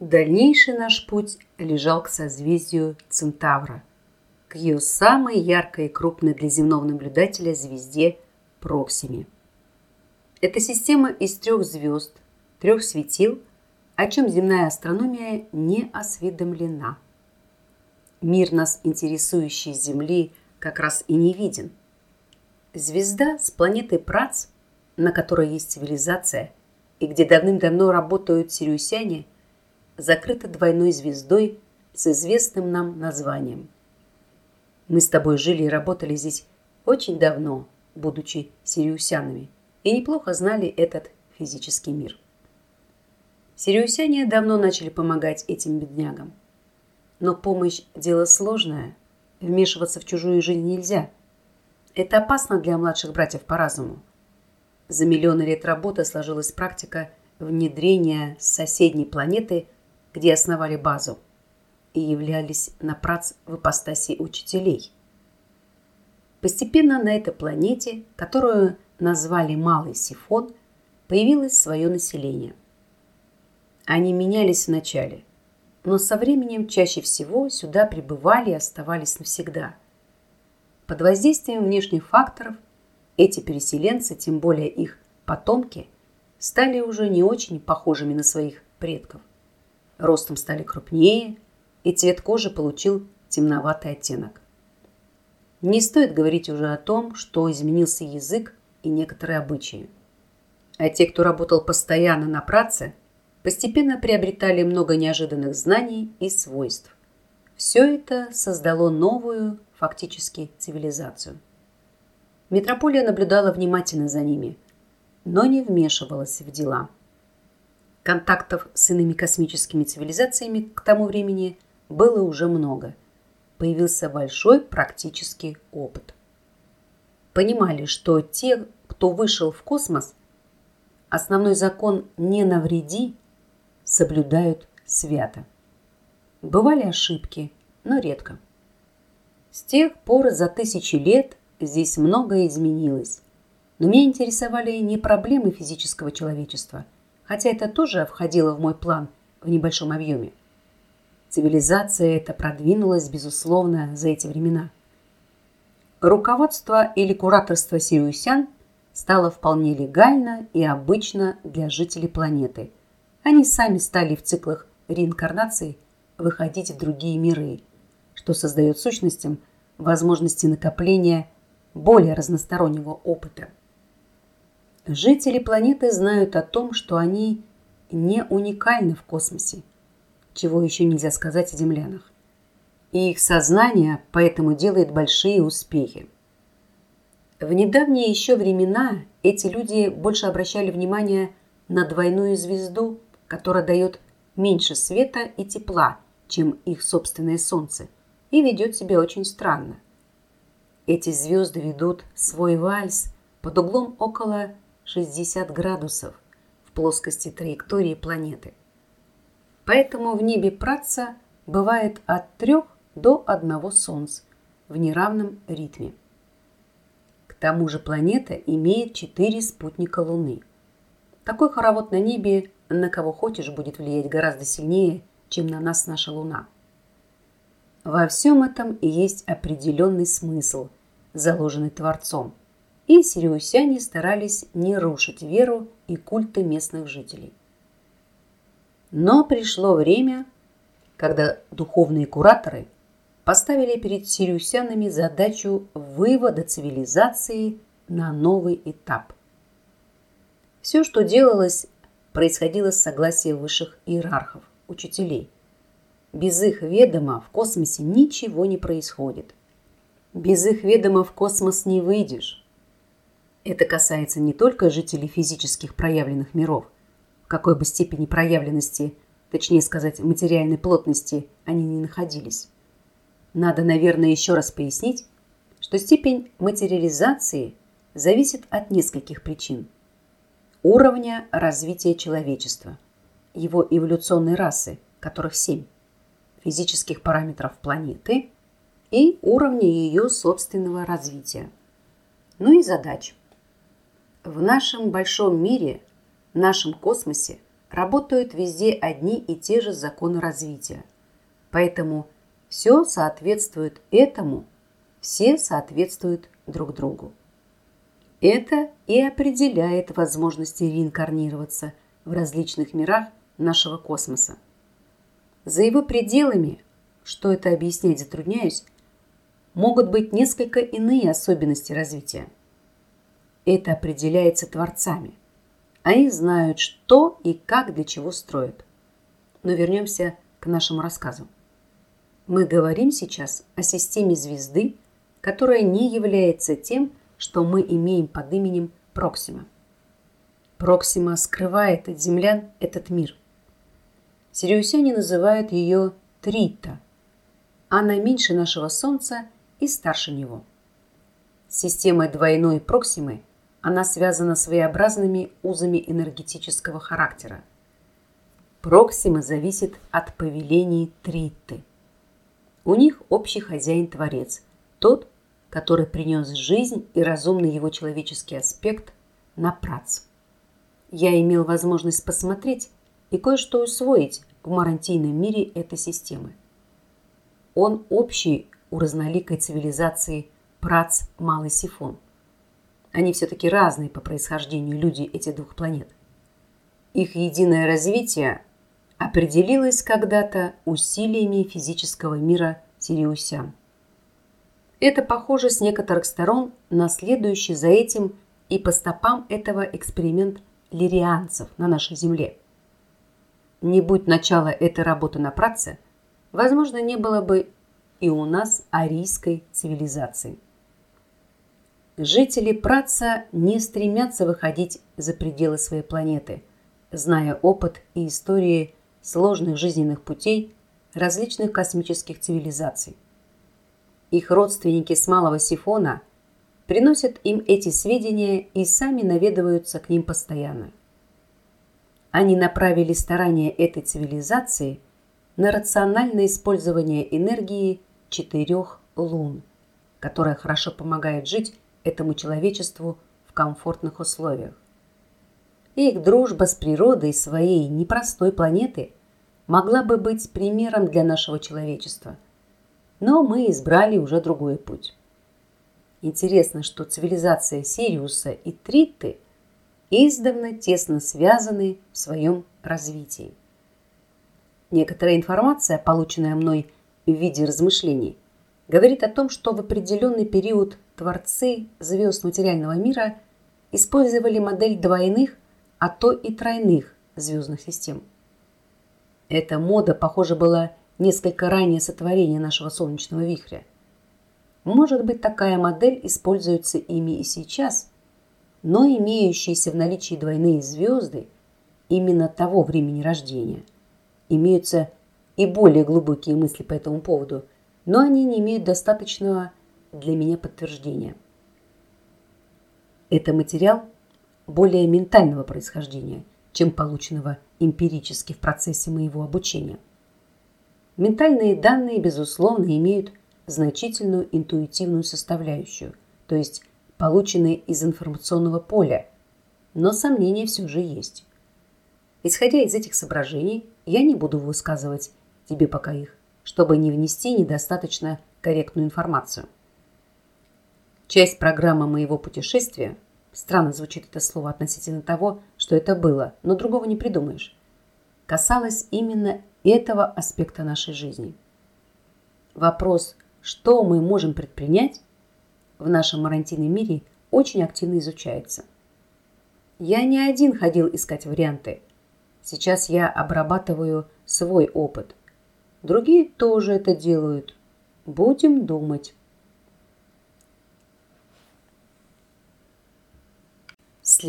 Дальнейший наш путь лежал к созвездию Центавра, к ее самой яркой и крупной для земного наблюдателя звезде Проксиме. Это система из трех звезд, трех светил, о чем земная астрономия не осведомлена. Мир нас, интересующий Земли, как раз и не виден. Звезда с планетой Прац, на которой есть цивилизация, и где давным-давно работают сириусяне – закрыта двойной звездой с известным нам названием. Мы с тобой жили и работали здесь очень давно, будучи сириусянами, и неплохо знали этот физический мир. Сириусяне давно начали помогать этим беднягам. Но помощь – дело сложное, вмешиваться в чужую жизнь нельзя. Это опасно для младших братьев по разуму. За миллионы лет работы сложилась практика внедрения с соседней планеты – где основали базу, и являлись на прац в ипостаси учителей. Постепенно на этой планете, которую назвали Малый Сифон, появилось свое население. Они менялись вначале, но со временем чаще всего сюда прибывали и оставались навсегда. Под воздействием внешних факторов эти переселенцы, тем более их потомки, стали уже не очень похожими на своих предков ростом стали крупнее, и цвет кожи получил темноватый оттенок. Не стоит говорить уже о том, что изменился язык и некоторые обычаи. А те, кто работал постоянно на праце, постепенно приобретали много неожиданных знаний и свойств. Все это создало новую, фактически, цивилизацию. Метрополия наблюдала внимательно за ними, но не вмешивалась в дела – Контактов с иными космическими цивилизациями к тому времени было уже много. Появился большой практический опыт. Понимали, что те, кто вышел в космос, основной закон «не навреди» соблюдают свято. Бывали ошибки, но редко. С тех пор за тысячи лет здесь многое изменилось. Но меня интересовали не проблемы физического человечества – хотя это тоже входило в мой план в небольшом объеме. Цивилизация эта продвинулась, безусловно, за эти времена. Руководство или кураторство сириусян стало вполне легально и обычно для жителей планеты. Они сами стали в циклах реинкарнации выходить в другие миры, что создает сущностям возможности накопления более разностороннего опыта. Жители планеты знают о том, что они не уникальны в космосе, чего еще нельзя сказать о землянах. И их сознание поэтому делает большие успехи. В недавние еще времена эти люди больше обращали внимание на двойную звезду, которая дает меньше света и тепла, чем их собственное Солнце, и ведет себя очень странно. Эти звезды ведут свой вальс под углом около 60 градусов в плоскости траектории планеты. Поэтому в небе Праца бывает от 3 до 1 Солнц в неравном ритме. К тому же планета имеет 4 спутника Луны. Такой хоровод на небе на кого хочешь будет влиять гораздо сильнее, чем на нас наша Луна. Во всем этом и есть определенный смысл, заложенный Творцом – и сириусяне старались не рушить веру и культы местных жителей. Но пришло время, когда духовные кураторы поставили перед сириусянами задачу вывода цивилизации на новый этап. Все, что делалось, происходило с согласия высших иерархов, учителей. Без их ведома в космосе ничего не происходит. Без их ведома в космос не выйдешь. Это касается не только жителей физических проявленных миров, в какой бы степени проявленности, точнее сказать, материальной плотности они не находились. Надо, наверное, еще раз пояснить, что степень материализации зависит от нескольких причин. Уровня развития человечества, его эволюционной расы, которых семь, физических параметров планеты и уровня ее собственного развития. Ну и задач – в нашем большом мире, нашем космосе работают везде одни и те же законы развития. Поэтому все соответствует этому, все соответствуют друг другу. Это и определяет возможности реинкарнироваться в различных мирах нашего космоса. За его пределами, что это объяснять затрудняюсь, могут быть несколько иные особенности развития. Это определяется творцами. Они знают, что и как для чего строят. Но вернемся к нашему рассказу. Мы говорим сейчас о системе звезды, которая не является тем, что мы имеем под именем Проксима. Проксима скрывает от землян этот мир. Сириусяне называют ее Трита. Она меньше нашего Солнца и старше него. С системой двойной Проксимы она связана своеобразными узами энергетического характера. Проксима зависит от повелений Триты. У них общий хозяин-творец, тот, который принес жизнь и разумный его человеческий аспект на прац. Я имел возможность посмотреть и кое-что усвоить в марантийном мире этой системы. Он общий у разноликой цивилизации прац Малый Сифон. Они все-таки разные по происхождению люди этих двух планет. Их единое развитие определилось когда-то усилиями физического мира Сириусян. Это похоже с некоторых сторон на следующий за этим и по стопам этого эксперимент лирианцев на нашей Земле. Не будь начала этой работы на праце, возможно, не было бы и у нас арийской цивилизации. Жители праца не стремятся выходить за пределы своей планеты, зная опыт и истории сложных жизненных путей различных космических цивилизаций. Их родственники с Малого Сифона приносят им эти сведения и сами наведываются к ним постоянно. Они направили старания этой цивилизации на рациональное использование энергии четырех лун, которая хорошо помогает жить этому человечеству в комфортных условиях. Их дружба с природой своей непростой планеты могла бы быть примером для нашего человечества – но мы избрали уже другой путь. Интересно, что цивилизация Сириуса и Триты издавна тесно связаны в своем развитии. Некоторая информация, полученная мной в виде размышлений, говорит о том, что в определенный период творцы звезд материального мира использовали модель двойных, а то и тройных звездных систем. Эта мода, похоже, была несколько ранее сотворения нашего солнечного вихря. Может быть, такая модель используется ими и сейчас, но имеющиеся в наличии двойные звезды именно того времени рождения. Имеются и более глубокие мысли по этому поводу, но они не имеют достаточного для меня подтверждения. Это материал более ментального происхождения, чем полученного эмпирически в процессе моего обучения. Ментальные данные, безусловно, имеют значительную интуитивную составляющую, то есть полученные из информационного поля, но сомнения все же есть. Исходя из этих соображений, я не буду высказывать тебе пока их, чтобы не внести недостаточно корректную информацию. Часть программы моего путешествия, странно звучит это слово относительно того, что это было, но другого не придумаешь, касалась именно этого аспекта нашей жизни. Вопрос, что мы можем предпринять, в нашем марантийном мире очень активно изучается. Я не один ходил искать варианты. Сейчас я обрабатываю свой опыт. Другие тоже это делают. Будем думать.